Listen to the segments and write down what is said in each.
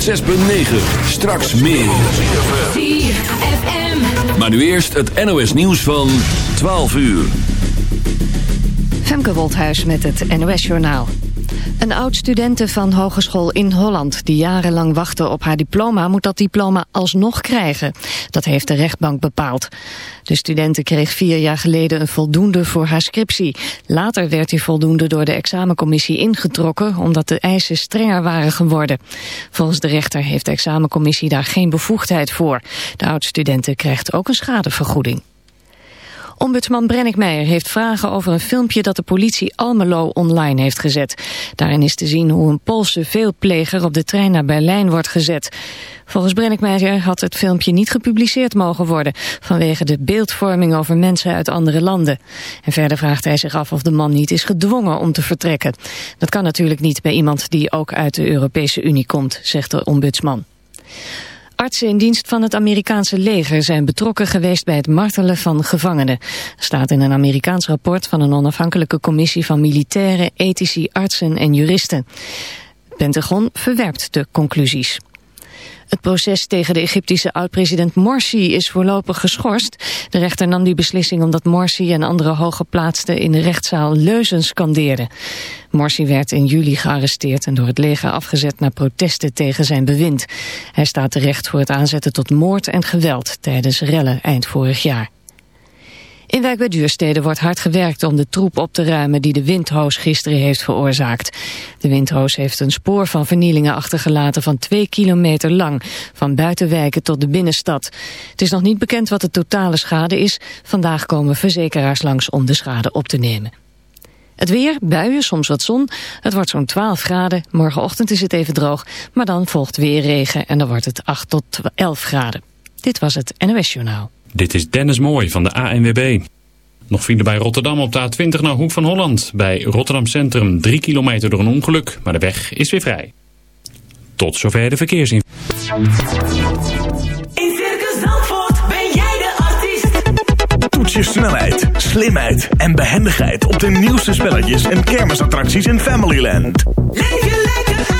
106.9. Straks meer. Maar nu eerst het NOS nieuws van 12 uur. Femke Wolthuis met het NOS Journaal. Een oud-studente van hogeschool in Holland die jarenlang wachtte op haar diploma moet dat diploma alsnog krijgen. Dat heeft de rechtbank bepaald. De studente kreeg vier jaar geleden een voldoende voor haar scriptie. Later werd die voldoende door de examencommissie ingetrokken omdat de eisen strenger waren geworden. Volgens de rechter heeft de examencommissie daar geen bevoegdheid voor. De oud-studente krijgt ook een schadevergoeding. Ombudsman Brennick Meijer heeft vragen over een filmpje dat de politie Almelo online heeft gezet. Daarin is te zien hoe een Poolse veelpleger op de trein naar Berlijn wordt gezet. Volgens Brennick Meijer had het filmpje niet gepubliceerd mogen worden vanwege de beeldvorming over mensen uit andere landen. En verder vraagt hij zich af of de man niet is gedwongen om te vertrekken. Dat kan natuurlijk niet bij iemand die ook uit de Europese Unie komt, zegt de ombudsman. Artsen in dienst van het Amerikaanse leger zijn betrokken geweest bij het martelen van gevangenen. staat in een Amerikaans rapport van een onafhankelijke commissie van militairen, ethici, artsen en juristen. Pentagon verwerpt de conclusies. Het proces tegen de Egyptische oud-president Morsi is voorlopig geschorst. De rechter nam die beslissing omdat Morsi en andere hooggeplaatsten in de rechtszaal leuzen scandeerden. Morsi werd in juli gearresteerd en door het leger afgezet naar protesten tegen zijn bewind. Hij staat terecht voor het aanzetten tot moord en geweld tijdens rellen eind vorig jaar. In Wijk bij Duurstede wordt hard gewerkt om de troep op te ruimen die de windhoos gisteren heeft veroorzaakt. De windhoos heeft een spoor van vernielingen achtergelaten van twee kilometer lang, van buitenwijken tot de binnenstad. Het is nog niet bekend wat de totale schade is. Vandaag komen verzekeraars langs om de schade op te nemen. Het weer, buien, soms wat zon. Het wordt zo'n 12 graden. Morgenochtend is het even droog. Maar dan volgt weer regen en dan wordt het 8 tot 11 graden. Dit was het NOS Journaal. Dit is Dennis Mooi van de ANWB. Nog vinden bij Rotterdam op de A20 naar Hoek van Holland. Bij Rotterdam Centrum 3 kilometer door een ongeluk, maar de weg is weer vrij. Tot zover de verkeersin. In Circus Zandvoort ben jij de artiest. Toets je snelheid, slimheid en behendigheid op de nieuwste spelletjes en kermisattracties in Familyland. Leef je lekker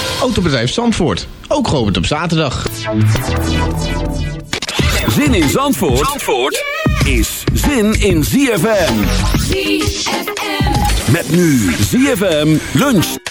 Autobedrijf Zandvoort, ook geopend op zaterdag. Zin in Zandvoort, Zandvoort is zin in ZFM. ZFM. Met nu ZFM lunch.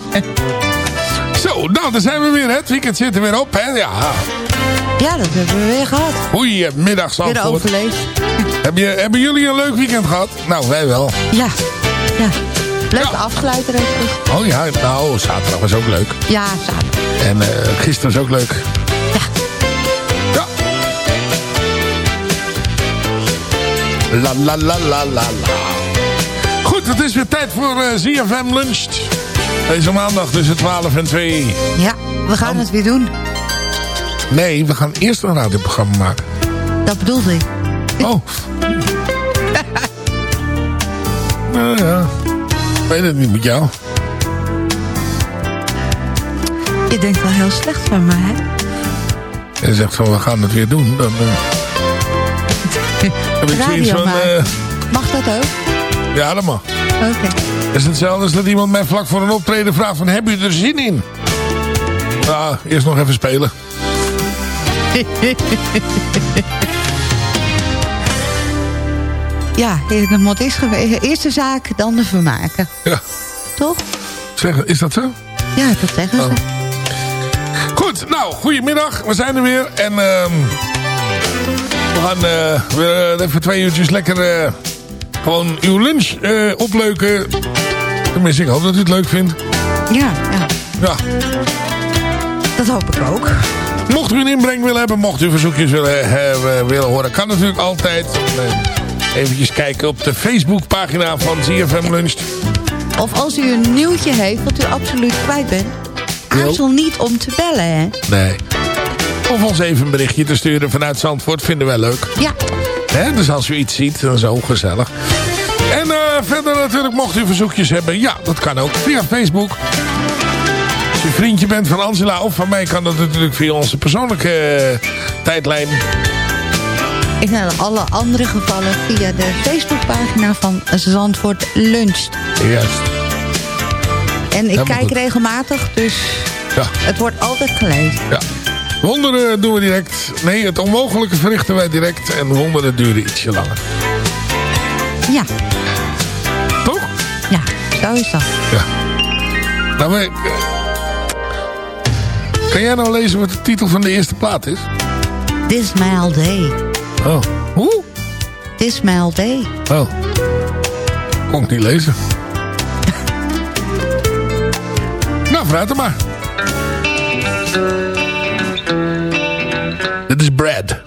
Zo, nou, daar zijn we weer. hè. Het weekend zit er weer op, hè? Ja. Ja, dat hebben we weer gehad. Goedemiddag, Weer Zandvoort. overleefd. Heb je, hebben jullie een leuk weekend gehad? Nou, wij wel. Ja, ja. Leuk Ja. afgeleid even. Oh ja, nou, zaterdag was ook leuk. Ja, zaterdag. En eh, gisteren was ook leuk. Ja. Ja. La la la la la la. het is weer tijd voor eh, ZFM Lunch. Deze maandag tussen 12 en 2. Ja, we gaan het weer doen. Nee, we gaan eerst een radioprogramma maken. Dat bedoelde ik. Oh. nou ja, ik weet het niet met jou. Je denkt wel heel slecht van mij, hè? En zegt van, we gaan het weer doen. Dan eh, heb ik zoiets Radio van... eh, Mag dat ook? ja, dat mag. Oké. Het is hetzelfde als dat iemand mij vlak voor een optreden vraagt van... Heb u er zin in? Nou, eerst nog even spelen. Ja, mot is geweest. Eerst de zaak, dan de vermaken. Ja, Toch? zeg, is dat zo? Ja, dat zeggen ze. Oh. Goed, nou, goedemiddag. We zijn er weer. En ehm, we gaan eh, weer even twee uurtjes lekker eh, gewoon uw lunch eh, opleuken. Tenminste, ik hoop dat u het leuk vindt. Ja, ja, Ja. dat hoop ik ook. Mocht u een inbreng willen hebben, mocht u verzoekjes willen, hebben, willen horen, kan natuurlijk altijd. Eh, eventjes kijken op de Facebookpagina van ZFM Lunch. Of als u een nieuwtje heeft wat u absoluut kwijt bent... aarzel niet om te bellen, hè? Nee. Of ons even een berichtje te sturen vanuit Zandvoort, vinden wij leuk. Ja, Dus als u iets ziet, dan is het ook gezellig. En eh, verder natuurlijk, mocht u verzoekjes hebben, ja, dat kan ook via Facebook. Als u vriendje bent van Angela of van mij, kan dat natuurlijk via onze persoonlijke eh, tijdlijn. in alle andere gevallen via de Facebookpagina van Zandvoort Luncht. Juist. En ik Helemaal kijk goed. regelmatig, dus Ja, het wordt altijd gelezen. ja. Wonderen doen we direct. Nee, het onmogelijke verrichten wij direct. En wonderen duren ietsje langer. Ja, Toch? ja, zo is dat. Ja. Nou, maar, kan jij nou lezen wat de titel van de eerste plaat is? This all day. Oh. Hoe? This all day. Oh. Kon ik niet lezen. nou, vooruit dan maar. Is Brad.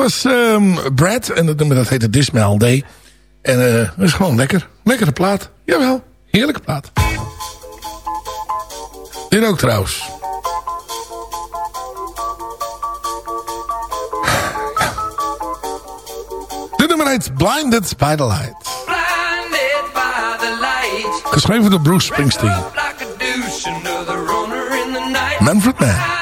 was ehm, Brad. En dat nummer dat heette Dismal Day. En uh, dat is gewoon lekker. Lekkere plaat. Jawel, heerlijke plaat. Dit ook trouwens. Dit nummer heet Blinded by the Light. Blinded by the light. Geschreven door Bruce Springsteen. Manfred Mann.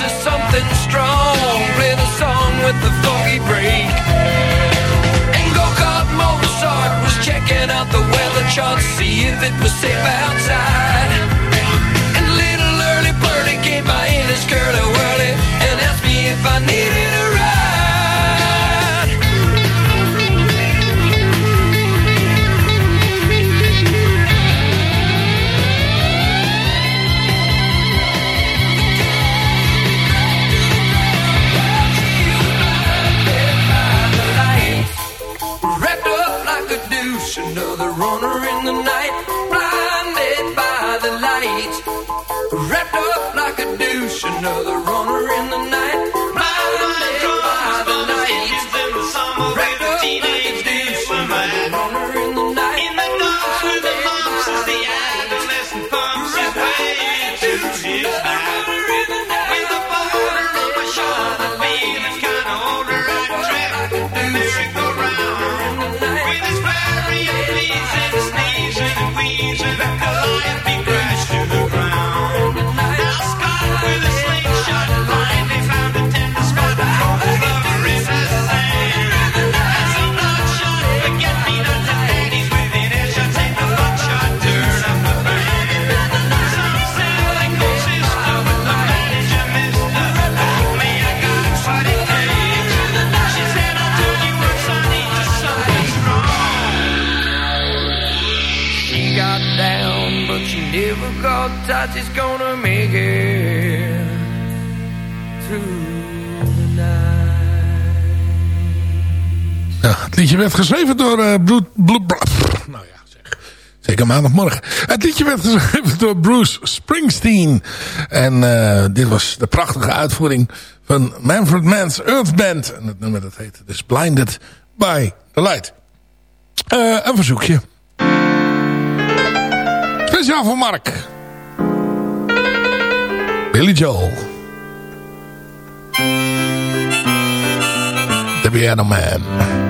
to something strong. Play the song with the foggy break. Ingo Cart Mozart was checking out the weather chart, see if it was safe outside. And little early birdie gave my in his curly whirly and asked me if I needed a ride. another runner in the Ja, het liedje werd geschreven door. Eh, Blue, nou ja, zeg. Zeker maandagmorgen. Het liedje werd geschreven door Bruce Springsteen. En eh, dit was de prachtige uitvoering van Manfred Mann's Earth Band. En het nummer dat heet dus Blinded by the Light. Eh, een verzoekje. Speciaal voor Mark. Billy Joel. The Piano Man.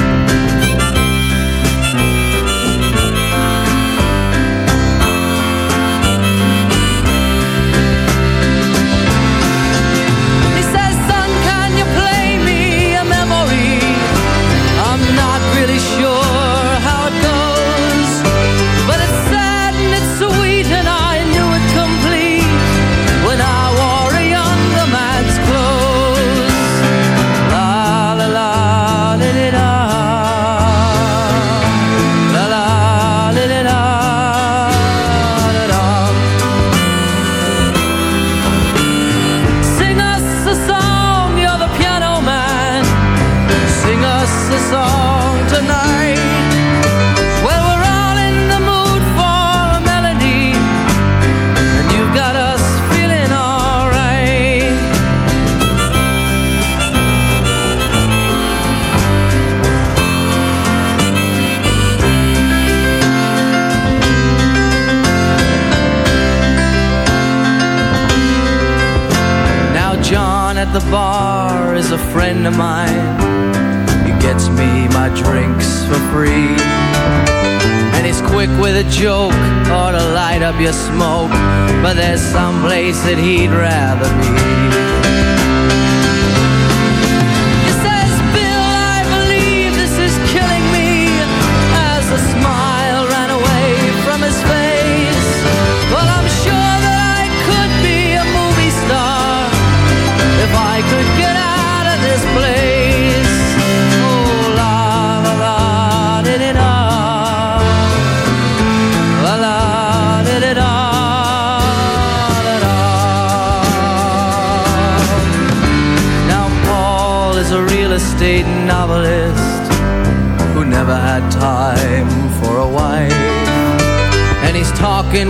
smoke, but there's some place that he'd rather be.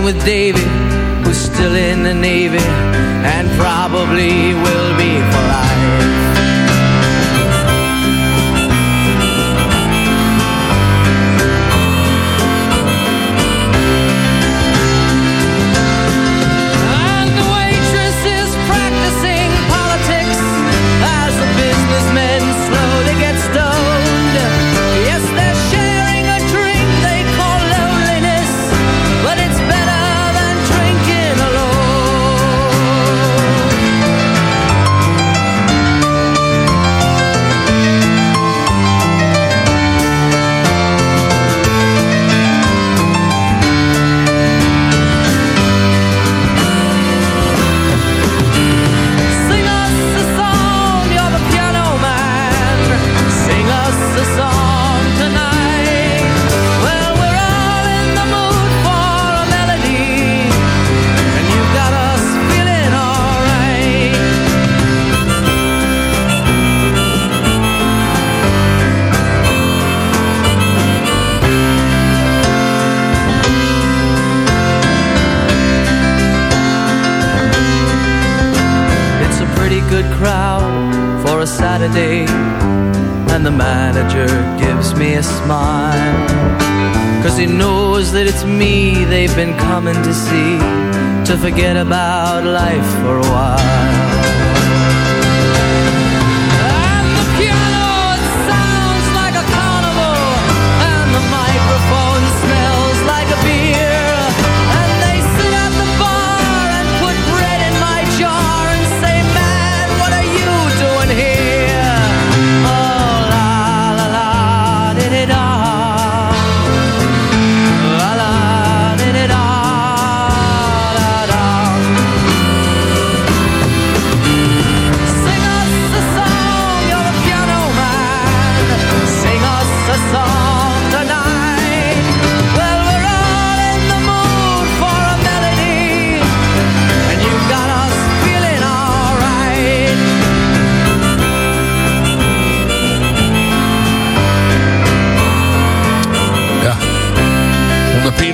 with David. forget about life for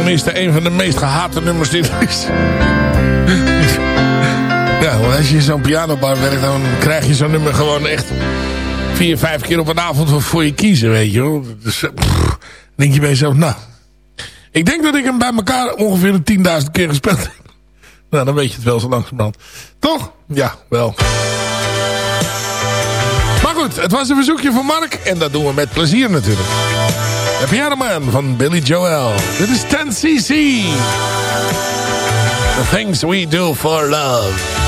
tenminste een van de meest gehate nummers die er is. ja, want als je zo'n pianobar werkt, dan krijg je zo'n nummer gewoon echt vier, vijf keer op een avond voor je kiezen, weet je wel. Dus denk je bij jezelf, nou... Ik denk dat ik hem bij elkaar ongeveer 10.000 keer gespeeld heb. Nou, dan weet je het wel zo langzamerhand. Toch? Ja, wel. Maar goed, het was een verzoekje van Mark. En dat doen we met plezier natuurlijk. De Pianoman van Billy Joel. Dit is 10cc. The Things We Do For Love.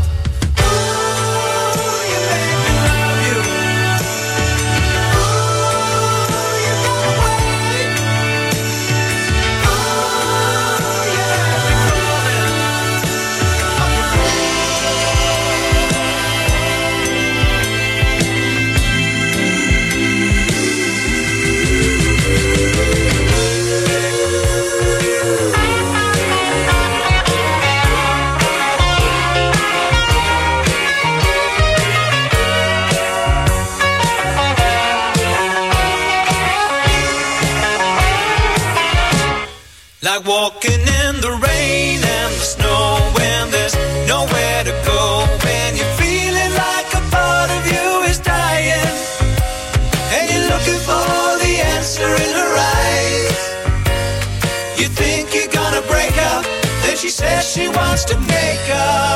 God.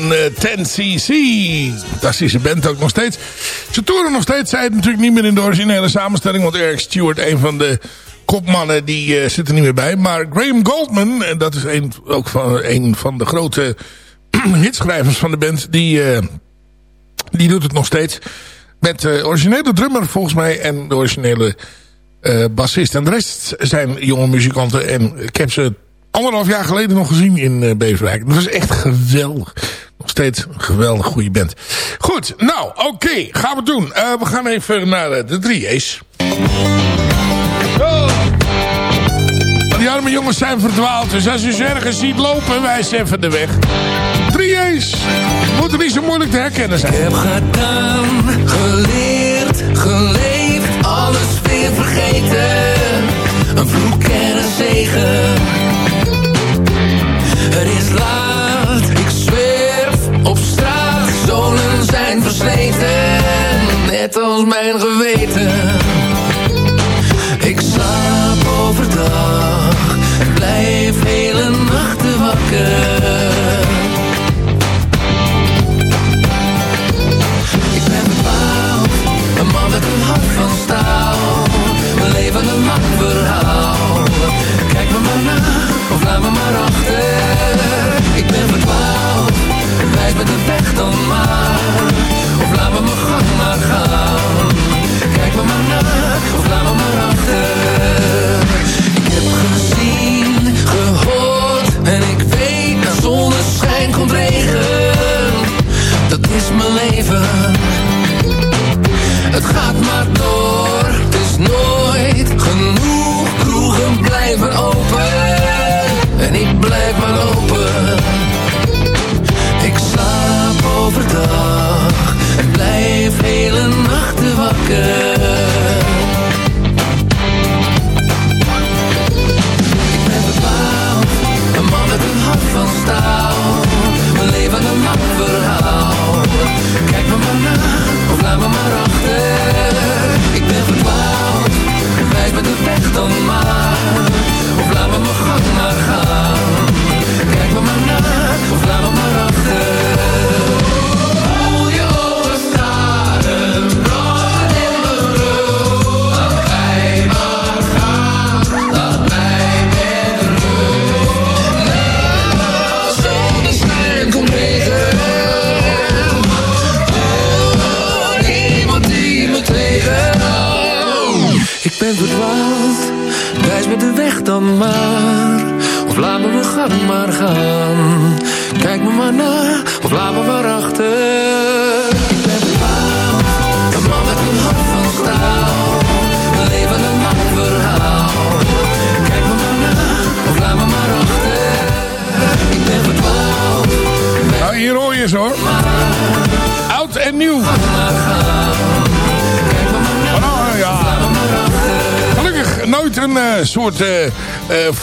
Van eh 10cc. Fantastische band ook nog steeds. Ze toeren nog steeds. Zij het natuurlijk niet meer in de originele samenstelling. Want Eric Stewart, een van de kopmannen, die eh, zit er niet meer bij. Maar Graham Goldman, en dat is een, ook van, een van de grote hitschrijvers van de band. Die, eh, die doet het nog steeds. Met de originele drummer volgens mij. En de originele eh, bassist. En de rest zijn jonge muzikanten. En ik heb ze anderhalf jaar geleden nog gezien in eh, Beverwijk. Dat was echt geweldig. Steeds een geweldig goede band. Goed, nou, oké. gaan we doen. Eh, we gaan even naar eh, de 3A's. Oh. Die arme jongens zijn verdwaald. Dus als u ze ergens ziet lopen, wijs even de weg. 3A's. Moeten niet zo moeilijk te herkennen zijn. Ik heb gedaan, geleerd, geleefd, alles weer vergeten. Een vloek en zegen. Net als mijn geweten. Ik slaap overdag en blijf hele nachten wakker. Ik heb gezien, gehoord. En ik weet na zonneschijn komt regen. Dat is mijn leven. Het gaat maar door, het is nooit genoeg. Kroegen blijven open. En ik blijf maar open. Ik slaap overdag. En blijf hele nachten wakker.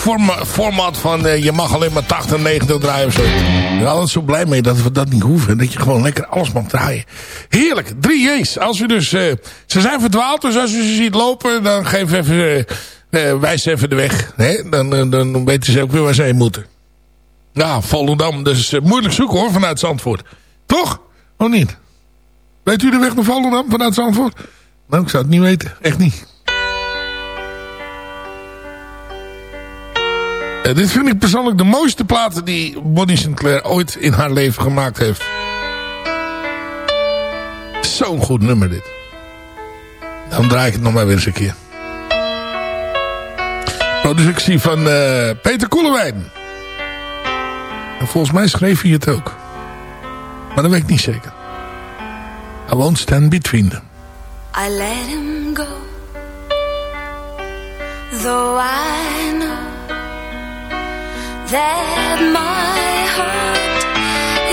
Forma- format van eh, je mag alleen maar 80, 90 draaien of zo. Ik ben altijd zo blij mee dat we dat niet hoeven. Dat je gewoon lekker alles mag draaien. Heerlijk. Drie J's. Als u dus, eh, ze zijn verdwaald, dus als u ze ziet lopen, dan geef even, eh, wijs even de weg. Hè? Dan, dan weten ze ook weer waar ze heen moeten. Ja, Volendam. Dus moeilijk zoeken hoor, vanuit Zandvoort. Toch? Of niet? Weet u de weg naar Volendam vanuit Zandvoort? Nou, ik zou het niet weten. Echt niet. Eh, dit vind ik persoonlijk de mooiste platen die Bonnie Sinclair ooit in haar leven gemaakt heeft. Zo'n goed nummer dit. Dan draai ik het nog maar weer eens een keer. Productie van eh, Peter Koelewijn. En volgens mij schreef hij het ook. Maar dat weet ik niet zeker. I won't stand between them. I let him go. Though I know that my heart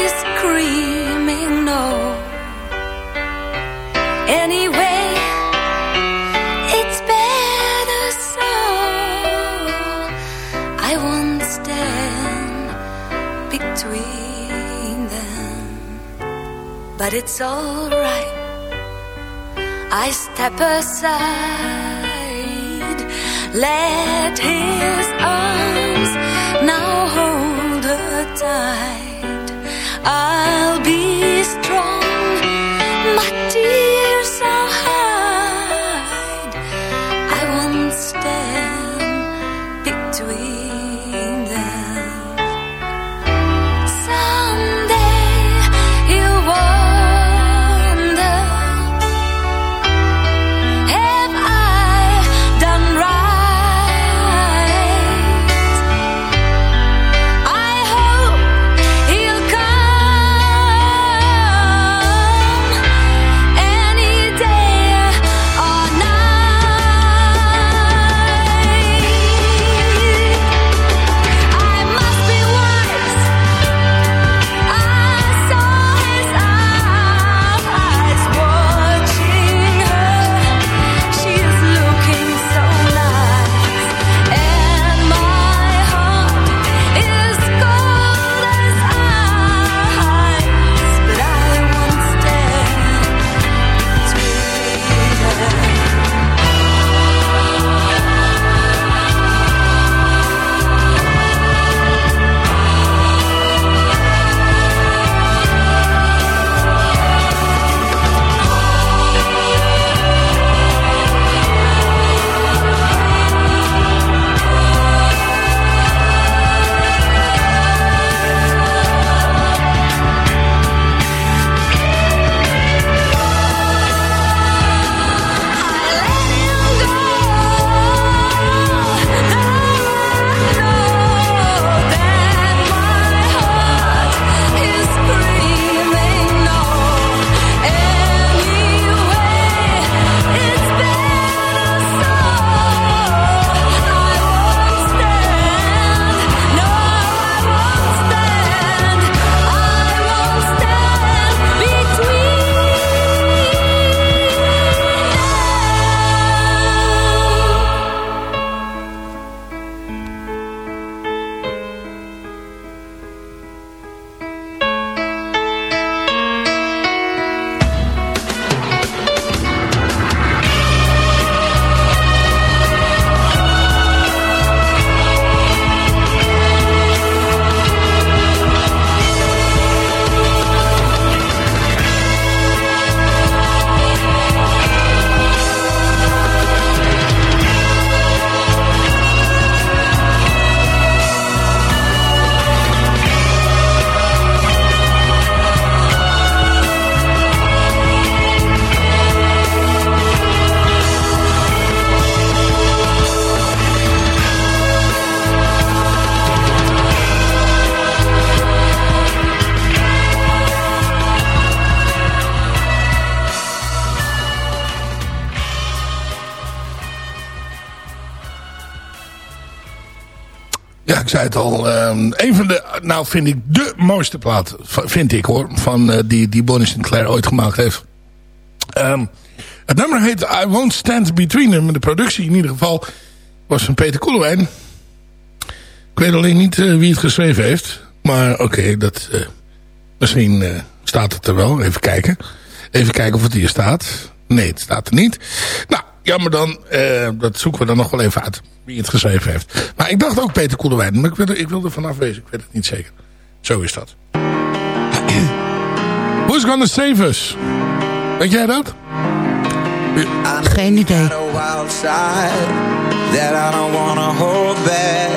is screaming no. Anyway, it's better so. I won't stand between them, but it's alright. I step aside, let his arms tight. I'll be strong, het al. ehm, een van de, nou vind ik de mooiste plaat, vind ik hoor. Van eh, die, die Bonnie Sinclair ooit gemaakt heeft. Ehm, het nummer heet I Won't Stand Between Them. De productie in ieder geval was van Peter Koelewijn. Ik weet alleen niet eh, wie het geschreven heeft. Maar oké, dat eh, misschien staat het er wel. Even kijken. Even kijken of het hier staat. Nee, het staat er niet. Nou, jammer dan. eh, dat zoeken we dan nog wel even uit. Wie het geschreven heeft. Maar ik dacht ook Peter Koelewijn. Maar ik wil, er, ik wil er vanaf wezen. Ik weet het niet zeker. Zo is dat. Who's gonna save us? Weet jij dat? Geen idee. that I don't wanna hold back.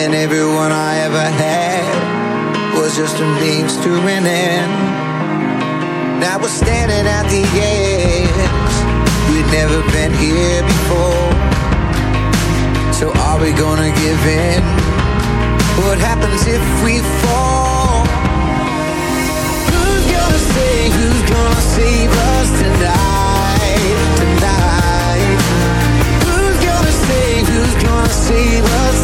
And everyone I ever had was just a means to an end. Now we're standing at the edge. Never been here before. So are we gonna give in? What happens if we fall? Who's gonna save? Who's gonna save us tonight? Tonight. Who's gonna save? Who's gonna save us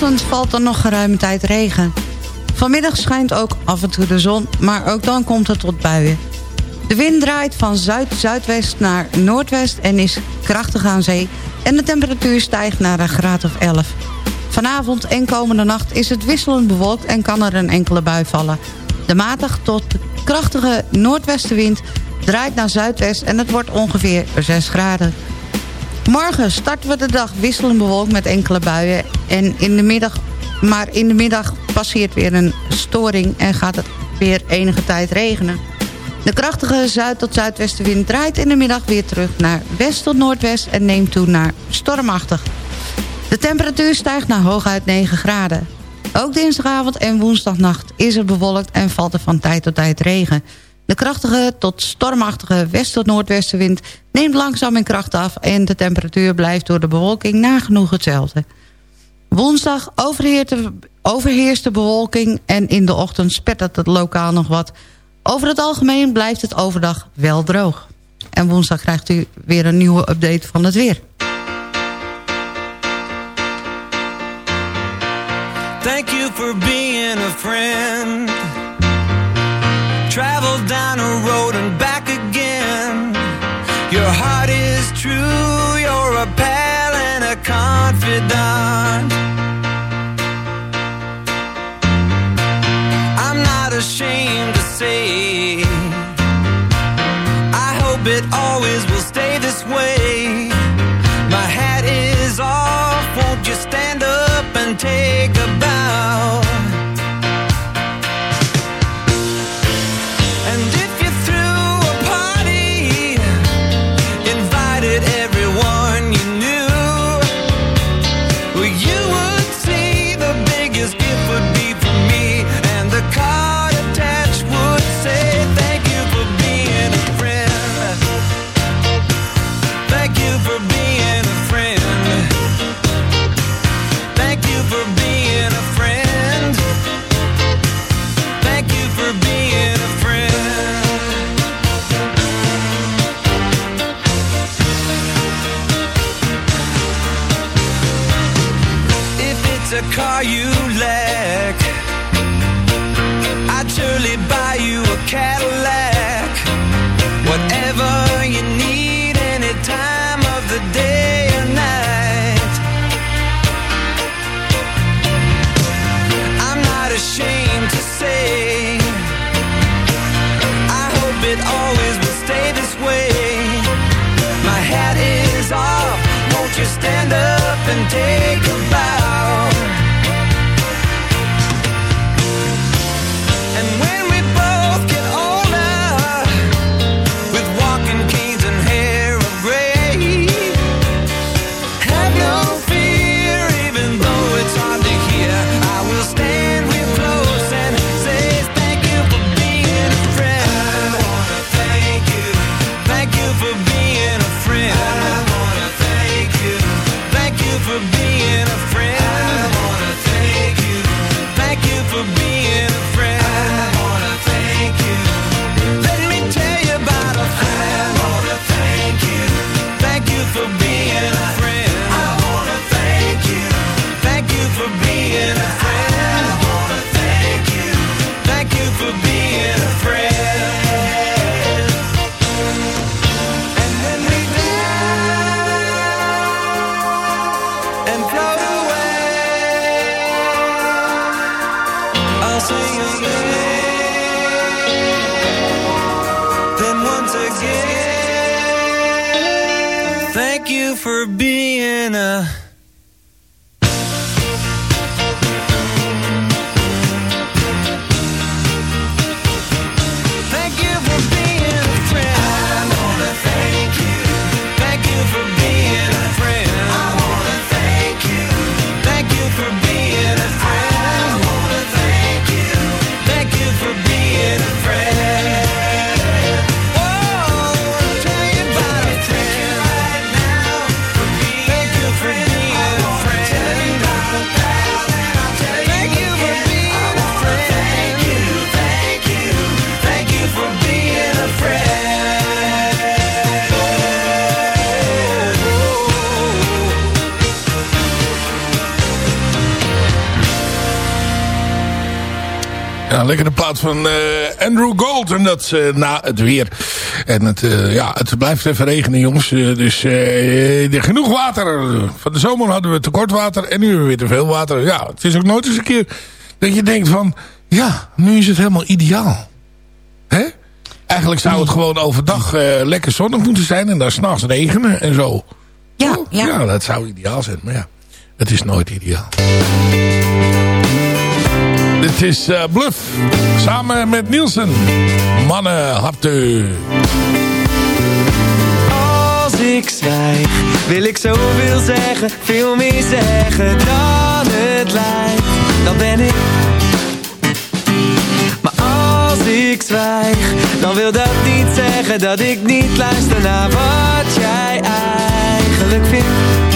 en in de ochtend valt er nog geruime tijd regen. Vanmiddag schijnt ook af en toe de zon, maar ook dan komt het tot buien. De wind draait van zuid-zuidwest naar noordwest en is krachtig aan zee... en de temperatuur stijgt naar een graad of 11. Vanavond en komende nacht is het wisselend bewolkt en kan er een enkele bui vallen. De matig tot krachtige noordwestenwind draait naar zuidwest en het wordt ongeveer 6 graden. Morgen starten we de dag wisselend bewolkt met enkele buien. En in de middag, maar in de middag passeert weer een storing en gaat het weer enige tijd regenen. De krachtige zuid- tot zuidwestenwind draait in de middag weer terug naar west tot noordwest en neemt toe naar stormachtig. De temperatuur stijgt naar hooguit 9 graden. Ook dinsdagavond en woensdagnacht is het bewolkt en valt er van tijd tot tijd regen. De krachtige tot stormachtige west- tot noordwestenwind neemt langzaam in kracht af... en de temperatuur blijft door de bewolking nagenoeg hetzelfde. Woensdag overheerst de, bewolking en in de ochtend spettert het lokaal nog wat. Over het algemeen blijft het overdag wel droog. En woensdag krijgt u weer een nieuwe update van het weer. Thank you for being a friend. Down a road and back again. Your heart is true, you're a pal and a confidant. I'm not ashamed to say, I hope it always will stay this way. My hat is off, won't you stand up and take a bow? Ja, lekkere plaat van eh, Andrew Gold. En dat eh, na het weer. En het, eh, ja, het blijft even regenen, jongens. Dus er genoeg water. Van de zomer hadden we tekort water. En nu hebben we weer te veel water. Ja, het is ook nooit eens een keer dat je denkt van... Ja, nu is het helemaal ideaal. Hè? Eigenlijk zou het gewoon overdag lekker zonnig moeten zijn. En dan s'nachts regenen en zo. Ja, ja. ja, dat zou ideaal zijn. Maar ja, het is nooit ideaal. Dit is eh, Bluff. Samen met Nielsen. Mannen, harten. Als ik zwijg, wil ik zoveel zeggen, veel meer zeggen dan het lijkt. Dan ben ik. Maar als ik zwijg, dan wil dat niet zeggen dat ik niet luister naar wat jij eigenlijk vindt.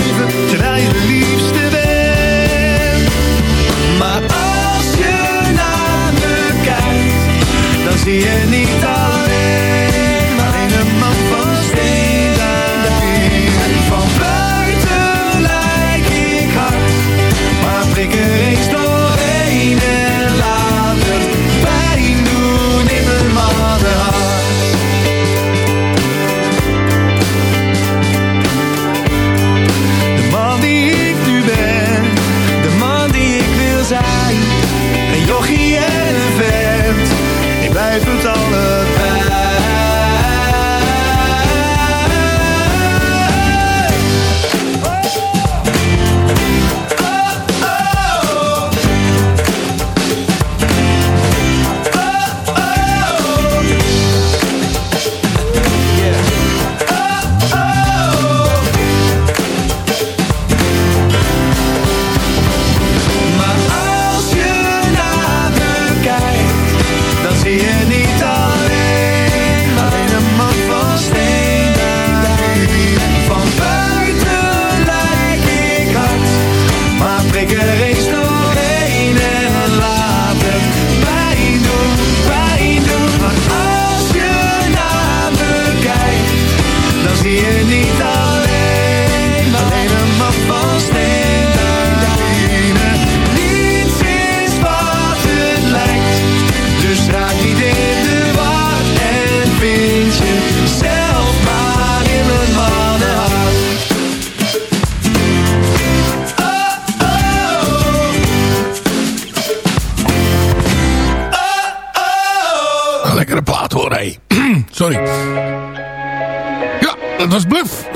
the end. 诶队长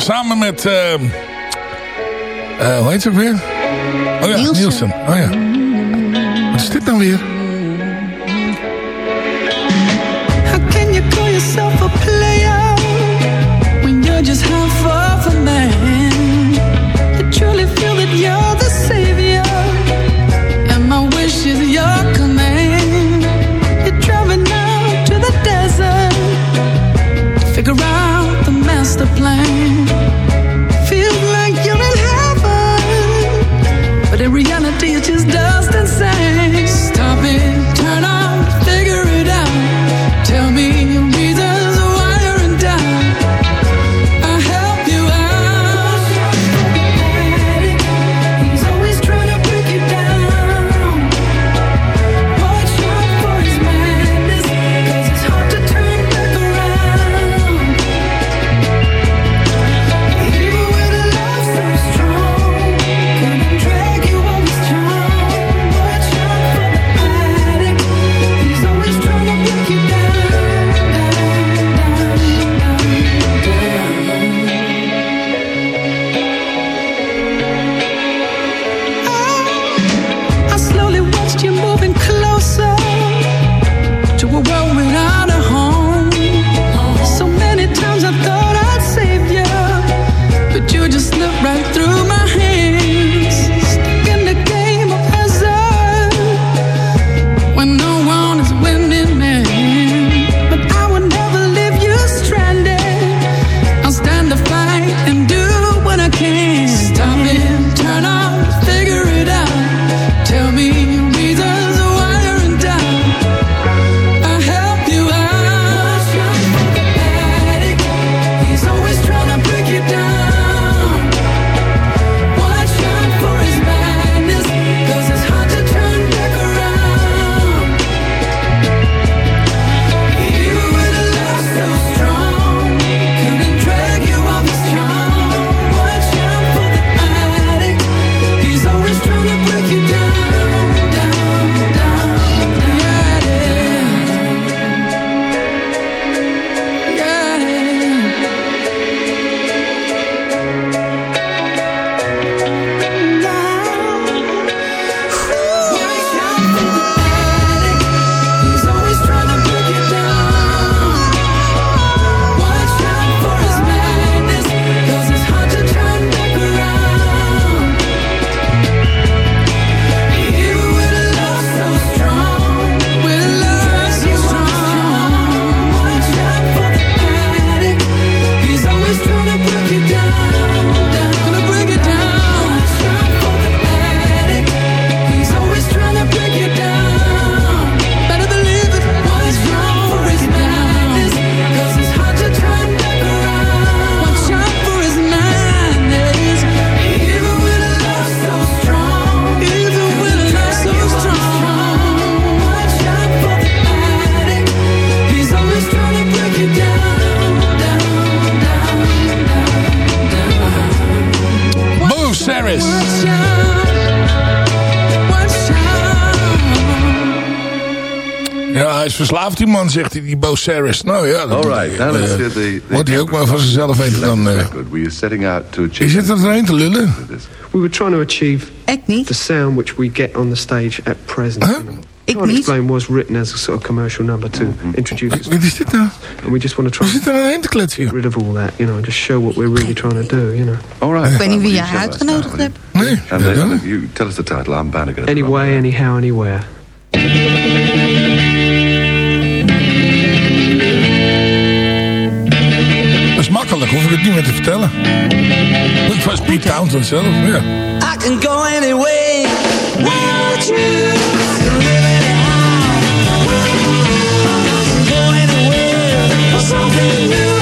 samen met... Uh, uh, hoe heet ze weer? Oh ja, Nielsen. Nielsen. Oh ja. Wat is dit dan weer? Harris. Ja, hij is verslaafd die man, zegt hij, die Bo Saris. Nou ja, dat All right, eh, the, hij ook maar van zichzelf weten dan... eh je achieve. zit er doorheen te lullen. We were trying to achieve niet. the sound which we get on the stage at present. Huh? Ik Can't. Explain was written as a sort of commercial number to introduce it. Wat is dit nou? And we just want to try We zitten er doorheen te kletsen. get rid of all that, you know, and just show what we're really trying to do, you know. All right. Ik weet niet wie je You tell us uitgenodigd hebt. Nee, And then you tell us the title. I'm bound to get it wrong. Anyway, anyhow, anywhere. dat is makkelijk, hoef ik het niet meer te vertellen. Dat was Pete Townsend zelf, ja. I can go anyway. Won't you? I can live something new.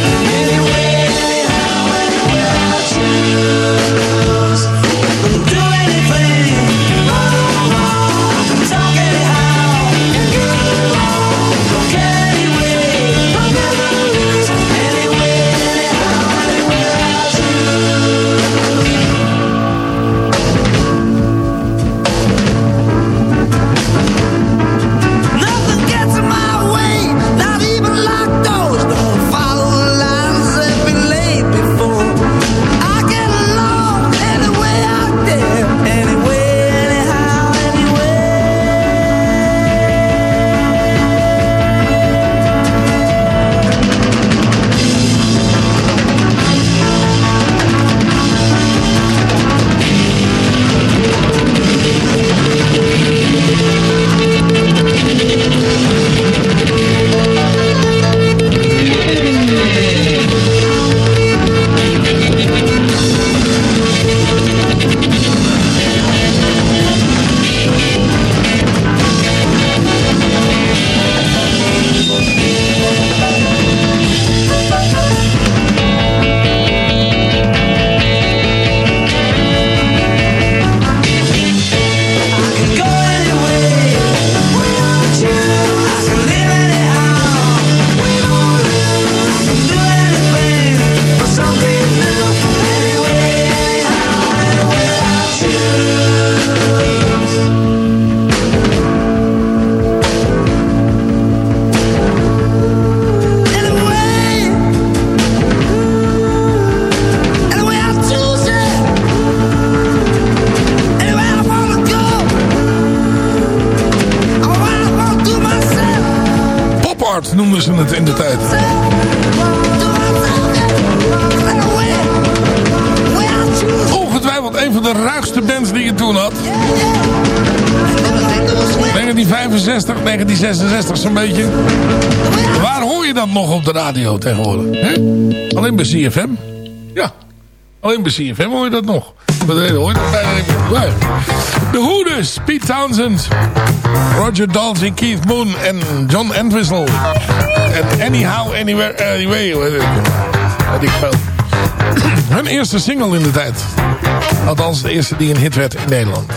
Alleen bij CFM je dat nog. De Hoeders, Pete Townsend, Roger Daltrey, Keith Moon en John Entwistle. En Anyhow, Anywhere, Anyway. Weet ik. Hun eerste single in de tijd. Althans, de eerste die een hit werd in Nederland.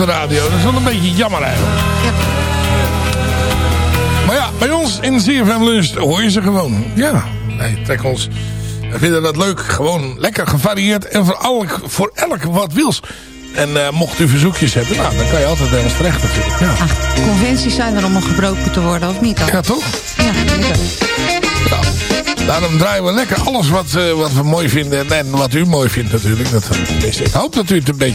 Op de radio. Dat is wel een beetje jammer eigenlijk. Maar ja, bij ons in CFM Lunch hoor je ze gewoon. Ja, wij trekken ons... We vinden dat leuk. Gewoon lekker gevarieerd. En voor elk, voor elk wat wils. En eh, mocht u verzoekjes hebben, nou, dan kan je altijd bij ons terecht natuurlijk. Ja, Ach, conventies zijn er om gebroken te worden, of niet dan? ja toch? Ja, zeker. Daarom draaien we lekker alles wat, eh, wat we mooi vinden. En wat u mooi vindt natuurlijk. Dat, ik hoop dat u het een beetje